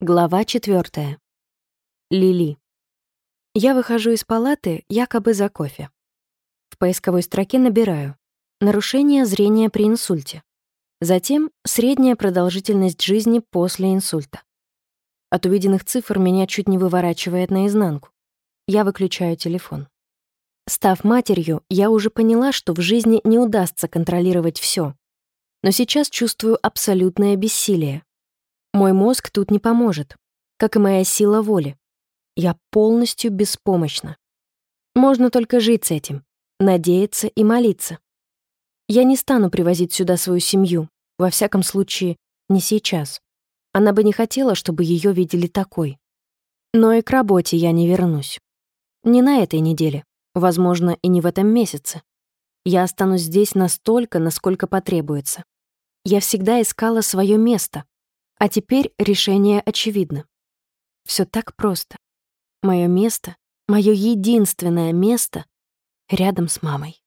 Глава четвертая. Лили. Я выхожу из палаты якобы за кофе. В поисковой строке набираю «Нарушение зрения при инсульте». Затем «Средняя продолжительность жизни после инсульта». От увиденных цифр меня чуть не выворачивает наизнанку. Я выключаю телефон. Став матерью, я уже поняла, что в жизни не удастся контролировать все. Но сейчас чувствую абсолютное бессилие. Мой мозг тут не поможет, как и моя сила воли. Я полностью беспомощна. Можно только жить с этим, надеяться и молиться. Я не стану привозить сюда свою семью, во всяком случае, не сейчас. Она бы не хотела, чтобы ее видели такой. Но и к работе я не вернусь. Не на этой неделе, возможно, и не в этом месяце. Я останусь здесь настолько, насколько потребуется. Я всегда искала свое место, а теперь решение очевидно. Все так просто. Мое место, мое единственное место рядом с мамой.